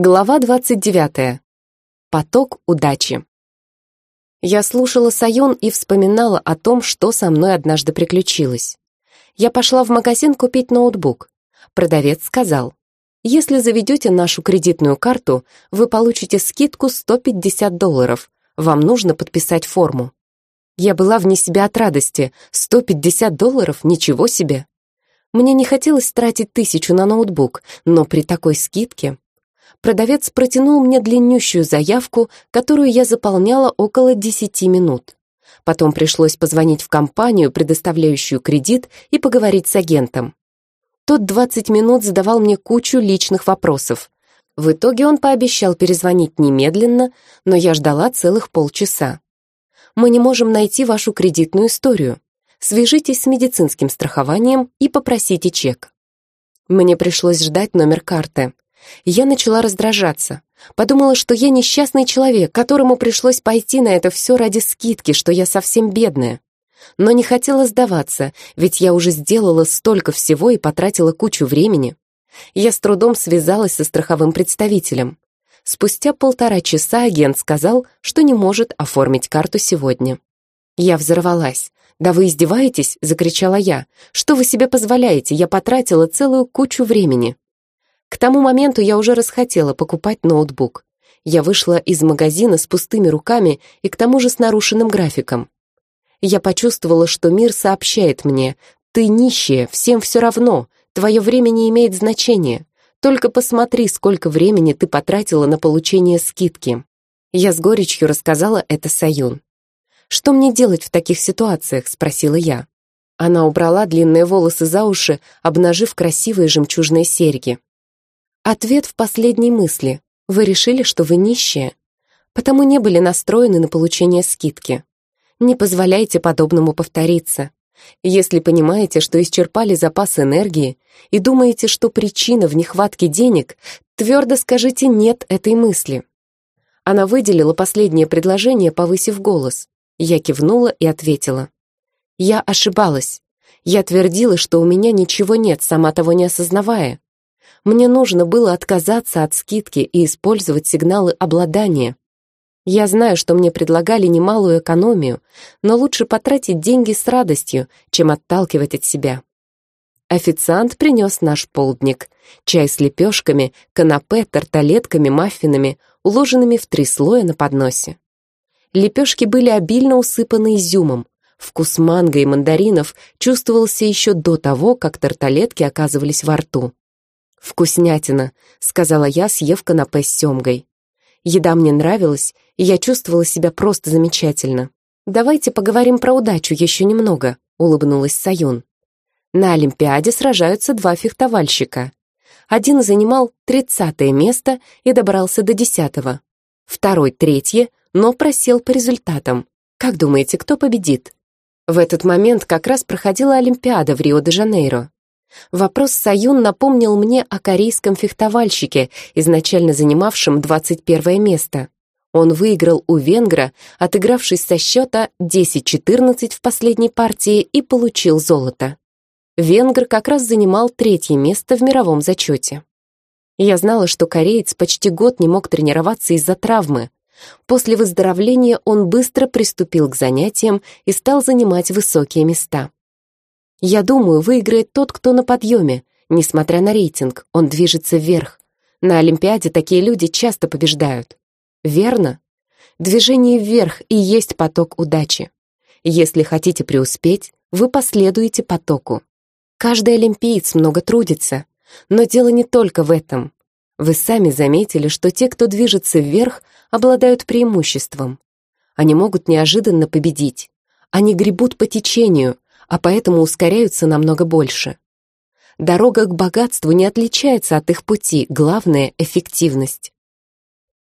Глава 29. Поток удачи. Я слушала Сайон и вспоминала о том, что со мной однажды приключилось. Я пошла в магазин купить ноутбук. Продавец сказал, «Если заведете нашу кредитную карту, вы получите скидку 150 долларов. Вам нужно подписать форму». Я была вне себя от радости. 150 долларов? Ничего себе! Мне не хотелось тратить тысячу на ноутбук, но при такой скидке продавец протянул мне длиннющую заявку, которую я заполняла около 10 минут. Потом пришлось позвонить в компанию, предоставляющую кредит, и поговорить с агентом. Тот 20 минут задавал мне кучу личных вопросов. В итоге он пообещал перезвонить немедленно, но я ждала целых полчаса. «Мы не можем найти вашу кредитную историю. Свяжитесь с медицинским страхованием и попросите чек». Мне пришлось ждать номер карты. Я начала раздражаться. Подумала, что я несчастный человек, которому пришлось пойти на это все ради скидки, что я совсем бедная. Но не хотела сдаваться, ведь я уже сделала столько всего и потратила кучу времени. Я с трудом связалась со страховым представителем. Спустя полтора часа агент сказал, что не может оформить карту сегодня. Я взорвалась. «Да вы издеваетесь?» — закричала я. «Что вы себе позволяете? Я потратила целую кучу времени». К тому моменту я уже расхотела покупать ноутбук. Я вышла из магазина с пустыми руками и к тому же с нарушенным графиком. Я почувствовала, что мир сообщает мне, «Ты нищая, всем все равно, твое время не имеет значения. Только посмотри, сколько времени ты потратила на получение скидки». Я с горечью рассказала это Саюн. «Что мне делать в таких ситуациях?» — спросила я. Она убрала длинные волосы за уши, обнажив красивые жемчужные серьги. Ответ в последней мысли. Вы решили, что вы нищие, потому не были настроены на получение скидки. Не позволяйте подобному повториться. Если понимаете, что исчерпали запас энергии и думаете, что причина в нехватке денег, твердо скажите «нет» этой мысли. Она выделила последнее предложение, повысив голос. Я кивнула и ответила. Я ошибалась. Я твердила, что у меня ничего нет, сама того не осознавая. Мне нужно было отказаться от скидки и использовать сигналы обладания. Я знаю, что мне предлагали немалую экономию, но лучше потратить деньги с радостью, чем отталкивать от себя. Официант принес наш полдник. Чай с лепешками, канапе, тарталетками, маффинами, уложенными в три слоя на подносе. Лепешки были обильно усыпаны изюмом. Вкус манго и мандаринов чувствовался еще до того, как тарталетки оказывались во рту. «Вкуснятина», — сказала я, съев канапе с семгой. Еда мне нравилась, и я чувствовала себя просто замечательно. «Давайте поговорим про удачу еще немного», — улыбнулась Саюн. На Олимпиаде сражаются два фехтовальщика. Один занимал тридцатое место и добрался до десятого. Второй — третье, но просел по результатам. Как думаете, кто победит? В этот момент как раз проходила Олимпиада в Рио-де-Жанейро. Вопрос Саюн напомнил мне о корейском фехтовальщике, изначально занимавшем 21 место. Он выиграл у венгра, отыгравшись со счета 10-14 в последней партии и получил золото. Венгр как раз занимал третье место в мировом зачете. Я знала, что кореец почти год не мог тренироваться из-за травмы. После выздоровления он быстро приступил к занятиям и стал занимать высокие места. Я думаю, выиграет тот, кто на подъеме. Несмотря на рейтинг, он движется вверх. На Олимпиаде такие люди часто побеждают. Верно? Движение вверх и есть поток удачи. Если хотите преуспеть, вы последуете потоку. Каждый олимпиец много трудится, но дело не только в этом. Вы сами заметили, что те, кто движется вверх, обладают преимуществом. Они могут неожиданно победить. Они гребут по течению, а поэтому ускоряются намного больше. Дорога к богатству не отличается от их пути, главное — эффективность.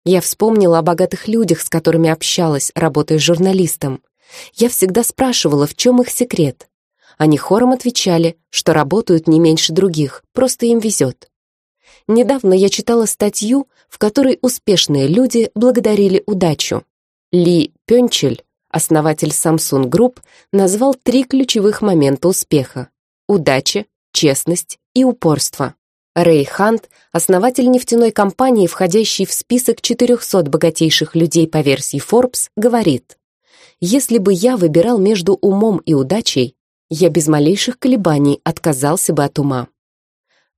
Я вспомнила о богатых людях, с которыми общалась, работая журналистом. Я всегда спрашивала, в чем их секрет. Они хором отвечали, что работают не меньше других, просто им везет. Недавно я читала статью, в которой успешные люди благодарили удачу. Ли Пёнчель Основатель Samsung Group назвал три ключевых момента успеха – удача, честность и упорство. Рэй Хант, основатель нефтяной компании, входящий в список 400 богатейших людей по версии Forbes, говорит, «Если бы я выбирал между умом и удачей, я без малейших колебаний отказался бы от ума».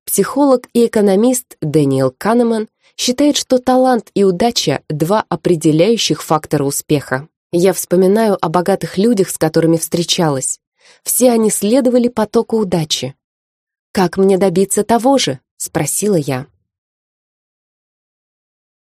Психолог и экономист Дэниел Канеман считает, что талант и удача — два определяющих фактора успеха. Я вспоминаю о богатых людях, с которыми встречалась. Все они следовали потоку удачи. «Как мне добиться того же?» — спросила я.